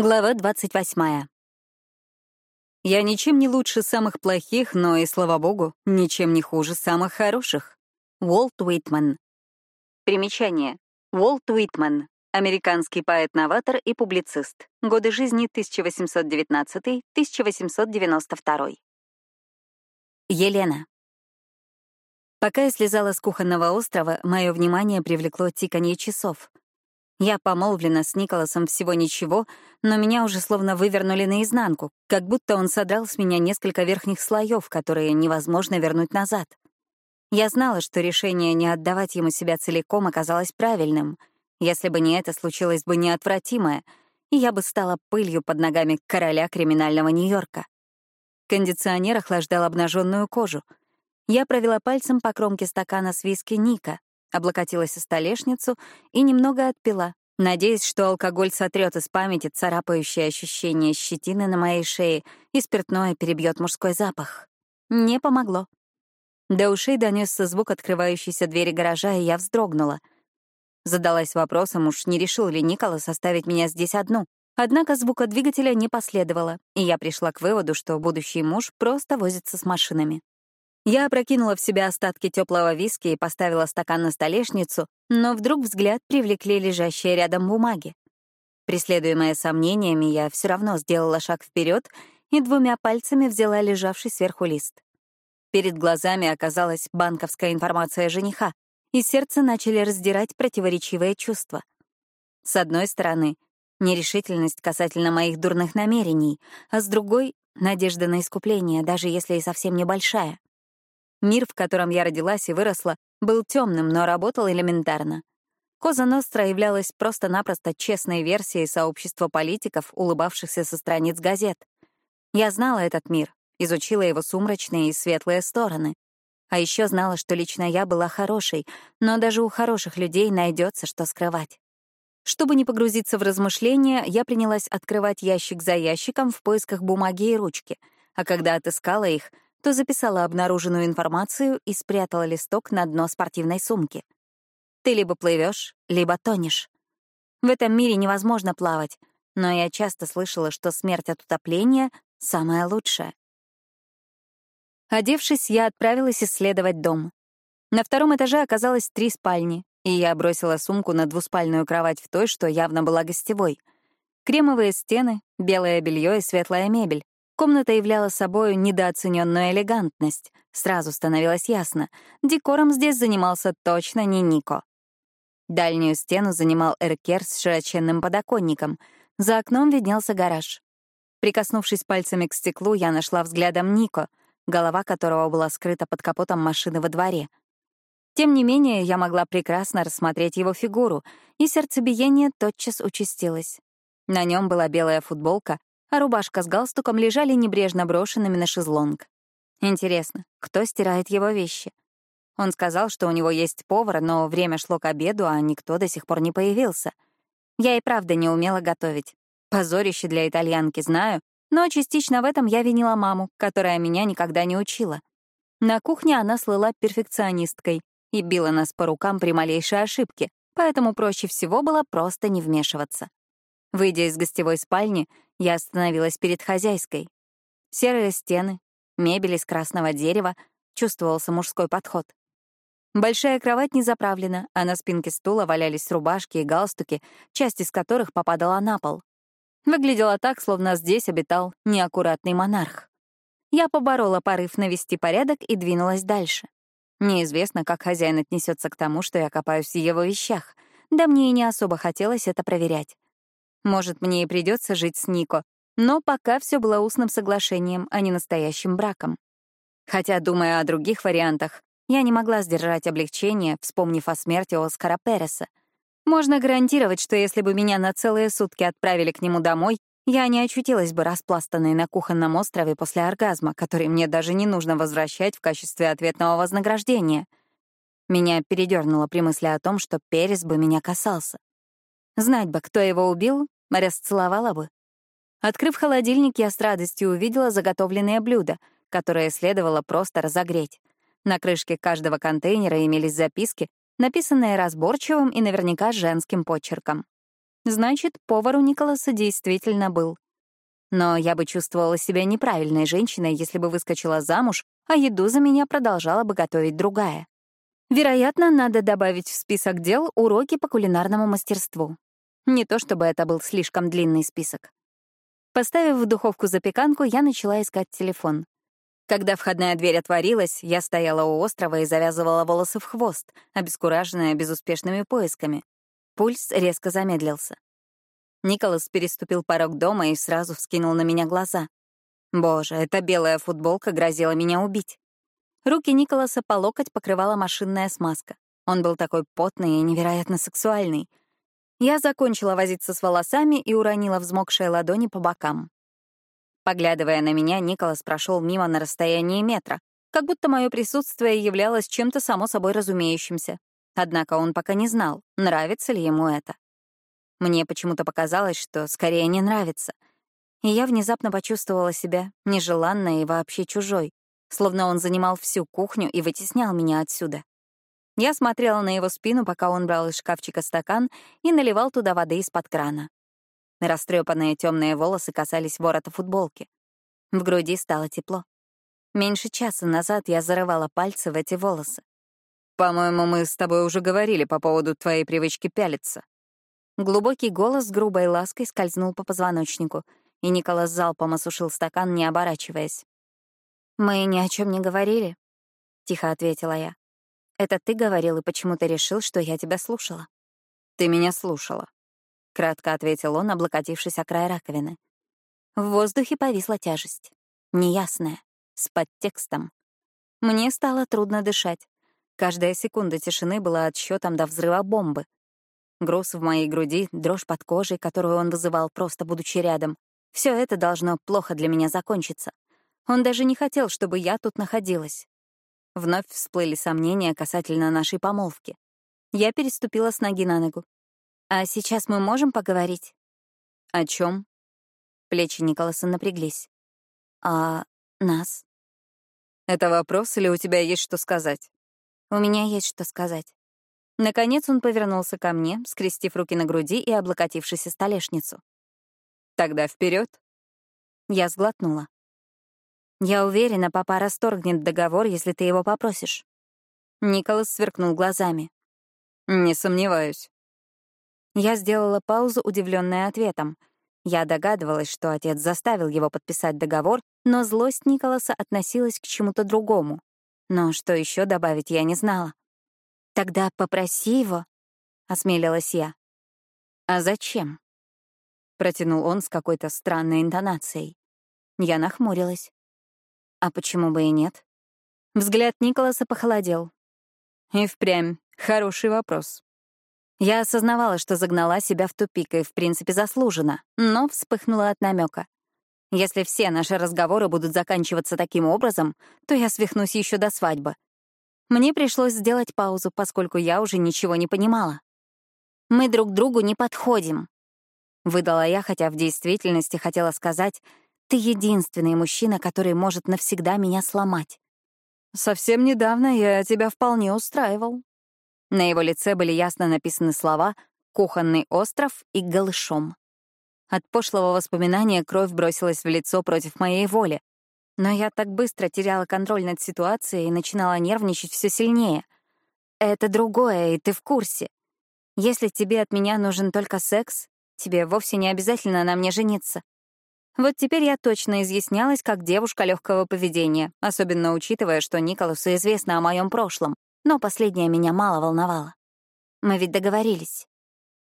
Глава 28. Я ничем не лучше самых плохих, но и, слава богу, ничем не хуже самых хороших. Уолт Уитман. Примечание. Уолт Уитман. Американский поэт-новатор и публицист. Годы жизни 1819-1892. Елена. Пока я слезала с кухонного острова, мое внимание привлекло тиканье часов. Я помолвлена с Николасом всего ничего, но меня уже словно вывернули наизнанку, как будто он содрал с меня несколько верхних слоев, которые невозможно вернуть назад. Я знала, что решение не отдавать ему себя целиком оказалось правильным. Если бы не это, случилось бы неотвратимое, и я бы стала пылью под ногами короля криминального Нью-Йорка. Кондиционер охлаждал обнаженную кожу. Я провела пальцем по кромке стакана с виски Ника, облокотилась о столешницу и немного отпила, надеясь, что алкоголь сотрет из памяти царапающее ощущение щетины на моей шее и спиртное перебьет мужской запах. Не помогло. До ушей донесся звук открывающейся двери гаража, и я вздрогнула. Задалась вопросом, уж не решил ли Николас оставить меня здесь одну. Однако звука двигателя не последовало, и я пришла к выводу, что будущий муж просто возится с машинами. Я опрокинула в себя остатки теплого виски и поставила стакан на столешницу, но вдруг взгляд привлекли лежащие рядом бумаги. Преследуемая сомнениями, я все равно сделала шаг вперед и двумя пальцами взяла лежавший сверху лист. Перед глазами оказалась банковская информация жениха, и сердце начали раздирать противоречивые чувства. С одной стороны, нерешительность касательно моих дурных намерений, а с другой — надежда на искупление, даже если и совсем небольшая. Мир, в котором я родилась и выросла, был темным, но работал элементарно. Коза Ностра являлась просто-напросто честной версией сообщества политиков, улыбавшихся со страниц газет. Я знала этот мир, изучила его сумрачные и светлые стороны. А еще знала, что лично я была хорошей, но даже у хороших людей найдется, что скрывать. Чтобы не погрузиться в размышления, я принялась открывать ящик за ящиком в поисках бумаги и ручки, а когда отыскала их — то записала обнаруженную информацию и спрятала листок на дно спортивной сумки. Ты либо плывешь, либо тонешь. В этом мире невозможно плавать, но я часто слышала, что смерть от утопления — самая лучшая. Одевшись, я отправилась исследовать дом. На втором этаже оказалось три спальни, и я бросила сумку на двуспальную кровать в той, что явно была гостевой. Кремовые стены, белое белье и светлая мебель. Комната являла собой недооцененную элегантность. Сразу становилось ясно — декором здесь занимался точно не Нико. Дальнюю стену занимал эркер с широченным подоконником. За окном виднелся гараж. Прикоснувшись пальцами к стеклу, я нашла взглядом Нико, голова которого была скрыта под капотом машины во дворе. Тем не менее, я могла прекрасно рассмотреть его фигуру, и сердцебиение тотчас участилось. На нем была белая футболка, а рубашка с галстуком лежали небрежно брошенными на шезлонг. Интересно, кто стирает его вещи? Он сказал, что у него есть повар, но время шло к обеду, а никто до сих пор не появился. Я и правда не умела готовить. Позорище для итальянки знаю, но частично в этом я винила маму, которая меня никогда не учила. На кухне она слыла перфекционисткой и била нас по рукам при малейшей ошибке, поэтому проще всего было просто не вмешиваться. Выйдя из гостевой спальни, я остановилась перед хозяйской. Серые стены, мебель из красного дерева, чувствовался мужской подход. Большая кровать не заправлена, а на спинке стула валялись рубашки и галстуки, часть из которых попадала на пол. Выглядело так, словно здесь обитал неаккуратный монарх. Я поборола порыв навести порядок и двинулась дальше. Неизвестно, как хозяин отнесется к тому, что я копаюсь в его вещах, да мне и не особо хотелось это проверять. Может, мне и придется жить с Нико, но пока все было устным соглашением, а не настоящим браком. Хотя, думая о других вариантах, я не могла сдержать облегчение, вспомнив о смерти Оскара Переса. Можно гарантировать, что если бы меня на целые сутки отправили к нему домой, я не очутилась бы распластанной на кухонном острове после оргазма, который мне даже не нужно возвращать в качестве ответного вознаграждения. Меня передернуло при мысли о том, что Перес бы меня касался. Знать бы, кто его убил, расцеловала бы. Открыв холодильник, я с радостью увидела заготовленные блюда, которые следовало просто разогреть. На крышке каждого контейнера имелись записки, написанные разборчивым и наверняка женским почерком. Значит, повар у Николаса действительно был. Но я бы чувствовала себя неправильной женщиной, если бы выскочила замуж, а еду за меня продолжала бы готовить другая. Вероятно, надо добавить в список дел уроки по кулинарному мастерству. Не то чтобы это был слишком длинный список. Поставив в духовку запеканку, я начала искать телефон. Когда входная дверь отворилась, я стояла у острова и завязывала волосы в хвост, обескураженная безуспешными поисками. Пульс резко замедлился. Николас переступил порог дома и сразу вскинул на меня глаза. Боже, эта белая футболка грозила меня убить. Руки Николаса по локоть покрывала машинная смазка. Он был такой потный и невероятно сексуальный. Я закончила возиться с волосами и уронила взмокшие ладони по бокам. Поглядывая на меня, Николас прошел мимо на расстоянии метра, как будто мое присутствие являлось чем-то само собой разумеющимся. Однако он пока не знал, нравится ли ему это. Мне почему-то показалось, что скорее не нравится. И я внезапно почувствовала себя нежеланной и вообще чужой, словно он занимал всю кухню и вытеснял меня отсюда. Я смотрела на его спину, пока он брал из шкафчика стакан и наливал туда воды из-под крана. Растрепанные темные волосы касались ворота футболки. В груди стало тепло. Меньше часа назад я зарывала пальцы в эти волосы. «По-моему, мы с тобой уже говорили по поводу твоей привычки пялиться». Глубокий голос с грубой лаской скользнул по позвоночнику, и Николас залпом осушил стакан, не оборачиваясь. «Мы ни о чем не говорили», — тихо ответила я. «Это ты говорил и почему-то решил, что я тебя слушала». «Ты меня слушала», — кратко ответил он, облокотившись о край раковины. В воздухе повисла тяжесть. Неясная, с подтекстом. Мне стало трудно дышать. Каждая секунда тишины была отсчетом до взрыва бомбы. Груз в моей груди, дрожь под кожей, которую он вызывал, просто будучи рядом. Все это должно плохо для меня закончиться. Он даже не хотел, чтобы я тут находилась. Вновь всплыли сомнения касательно нашей помолвки. Я переступила с ноги на ногу. «А сейчас мы можем поговорить?» «О чем? Плечи Николаса напряглись. «А нас?» «Это вопрос или у тебя есть что сказать?» У меня есть что сказать. Наконец он повернулся ко мне, скрестив руки на груди и облокотившись о столешницу. «Тогда вперед. Я сглотнула. «Я уверена, папа расторгнет договор, если ты его попросишь». Николас сверкнул глазами. «Не сомневаюсь». Я сделала паузу, удивленная ответом. Я догадывалась, что отец заставил его подписать договор, но злость Николаса относилась к чему-то другому. Но что еще добавить я не знала. «Тогда попроси его», — осмелилась я. «А зачем?» — протянул он с какой-то странной интонацией. Я нахмурилась. «А почему бы и нет?» Взгляд Николаса похолодел. И впрямь, хороший вопрос. Я осознавала, что загнала себя в тупик и, в принципе, заслуженно, но вспыхнула от намека. Если все наши разговоры будут заканчиваться таким образом, то я свихнусь еще до свадьбы. Мне пришлось сделать паузу, поскольку я уже ничего не понимала. «Мы друг другу не подходим», — выдала я, хотя в действительности хотела сказать, «ты единственный мужчина, который может навсегда меня сломать». «Совсем недавно я тебя вполне устраивал». На его лице были ясно написаны слова «кухонный остров» и «голышом». От пошлого воспоминания кровь бросилась в лицо против моей воли. Но я так быстро теряла контроль над ситуацией и начинала нервничать все сильнее. Это другое, и ты в курсе. Если тебе от меня нужен только секс, тебе вовсе не обязательно на мне жениться. Вот теперь я точно изъяснялась как девушка легкого поведения, особенно учитывая, что Николасу известно о моем прошлом, но последнее меня мало волновало. Мы ведь договорились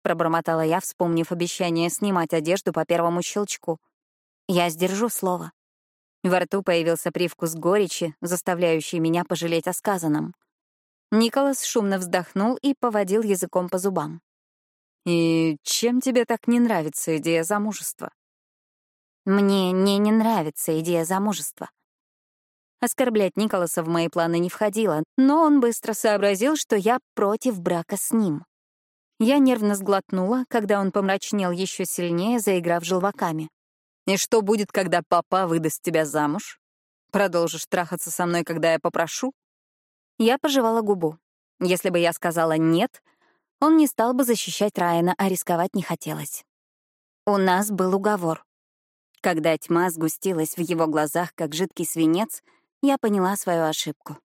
пробормотала я, вспомнив обещание снимать одежду по первому щелчку. Я сдержу слово. Во рту появился привкус горечи, заставляющий меня пожалеть о сказанном. Николас шумно вздохнул и поводил языком по зубам. «И чем тебе так не нравится идея замужества?» «Мне не не нравится идея замужества». Оскорблять Николаса в мои планы не входило, но он быстро сообразил, что я против брака с ним. Я нервно сглотнула, когда он помрачнел еще сильнее, заиграв желваками. «И что будет, когда папа выдаст тебя замуж? Продолжишь трахаться со мной, когда я попрошу?» Я пожевала губу. Если бы я сказала «нет», Он не стал бы защищать Райана, а рисковать не хотелось. У нас был уговор. Когда тьма сгустилась в его глазах, как жидкий свинец, я поняла свою ошибку.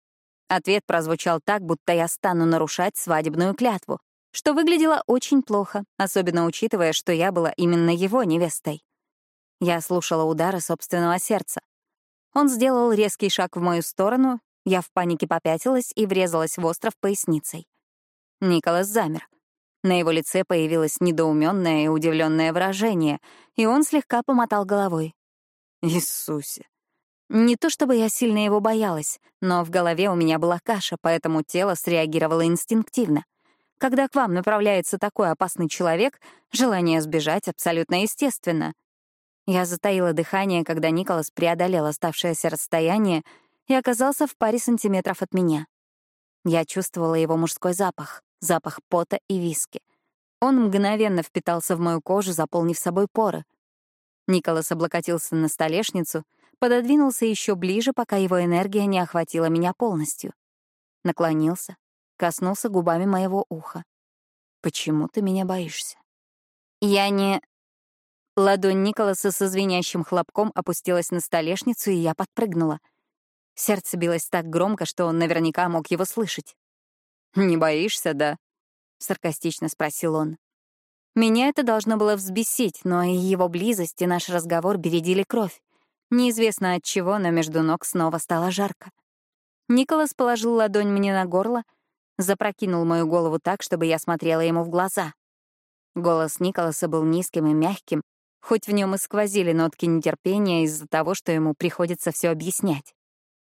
Ответ прозвучал так, будто я стану нарушать свадебную клятву, что выглядело очень плохо, особенно учитывая, что я была именно его невестой. Я слушала удары собственного сердца. Он сделал резкий шаг в мою сторону, я в панике попятилась и врезалась в остров поясницей. Николас замер. На его лице появилось недоуменное и удивленное выражение, и он слегка помотал головой. «Иисусе!» Не то чтобы я сильно его боялась, но в голове у меня была каша, поэтому тело среагировало инстинктивно. Когда к вам направляется такой опасный человек, желание сбежать абсолютно естественно. Я затаила дыхание, когда Николас преодолел оставшееся расстояние и оказался в паре сантиметров от меня. Я чувствовала его мужской запах, запах пота и виски. Он мгновенно впитался в мою кожу, заполнив собой поры. Николас облокотился на столешницу, пододвинулся еще ближе, пока его энергия не охватила меня полностью. Наклонился, коснулся губами моего уха. «Почему ты меня боишься?» «Я не...» Ладонь Николаса со звенящим хлопком опустилась на столешницу, и я подпрыгнула. Сердце билось так громко, что он наверняка мог его слышать. «Не боишься, да?» — саркастично спросил он. Меня это должно было взбесить, но и его близость, и наш разговор бередили кровь. Неизвестно от чего, но между ног снова стало жарко. Николас положил ладонь мне на горло, запрокинул мою голову так, чтобы я смотрела ему в глаза. Голос Николаса был низким и мягким, хоть в нем и сквозили нотки нетерпения из-за того, что ему приходится все объяснять.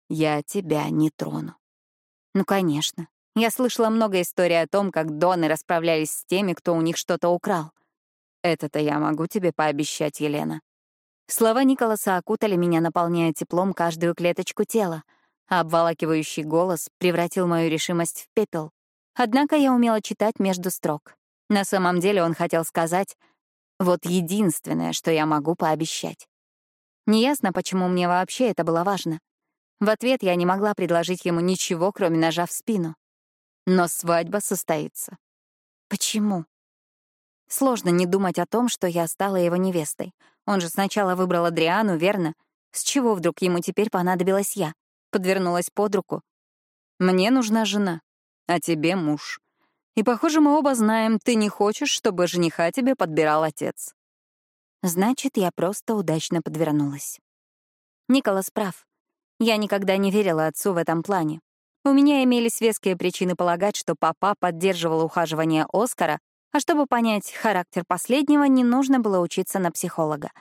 «Я тебя не трону». Ну, конечно. Я слышала много историй о том, как доны расправлялись с теми, кто у них что-то украл. Это-то я могу тебе пообещать, Елена. Слова Николаса окутали меня, наполняя теплом каждую клеточку тела — а обволакивающий голос превратил мою решимость в пепел. Однако я умела читать между строк. На самом деле он хотел сказать «вот единственное, что я могу пообещать». Неясно, почему мне вообще это было важно. В ответ я не могла предложить ему ничего, кроме ножа в спину. Но свадьба состоится. Почему? Сложно не думать о том, что я стала его невестой. Он же сначала выбрал Адриану, верно? С чего вдруг ему теперь понадобилась я? подвернулась под руку. «Мне нужна жена, а тебе муж. И, похоже, мы оба знаем, ты не хочешь, чтобы жениха тебе подбирал отец». Значит, я просто удачно подвернулась. Николас прав. Я никогда не верила отцу в этом плане. У меня имелись веские причины полагать, что папа поддерживал ухаживание Оскара, а чтобы понять характер последнего, не нужно было учиться на психолога.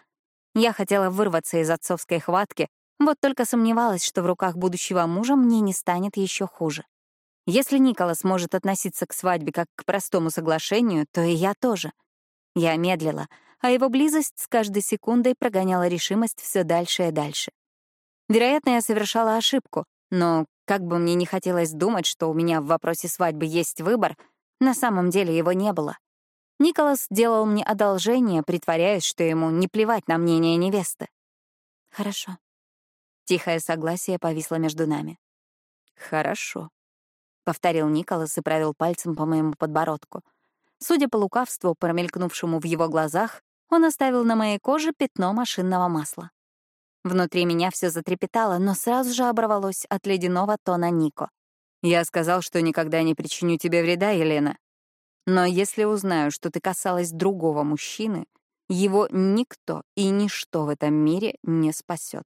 Я хотела вырваться из отцовской хватки, вот только сомневалась, что в руках будущего мужа мне не станет еще хуже. Если Николас может относиться к свадьбе как к простому соглашению, то и я тоже. Я медлила, а его близость с каждой секундой прогоняла решимость все дальше и дальше. Вероятно, я совершала ошибку, но как бы мне не хотелось думать, что у меня в вопросе свадьбы есть выбор, на самом деле его не было. Николас делал мне одолжение, притворяясь, что ему не плевать на мнение невесты. «Хорошо», Тихое согласие повисло между нами. «Хорошо», — повторил Николас и провел пальцем по моему подбородку. Судя по лукавству, промелькнувшему в его глазах, он оставил на моей коже пятно машинного масла. Внутри меня все затрепетало, но сразу же оборвалось от ледяного тона Нико. «Я сказал, что никогда не причиню тебе вреда, Елена. Но если узнаю, что ты касалась другого мужчины, его никто и ничто в этом мире не спасет.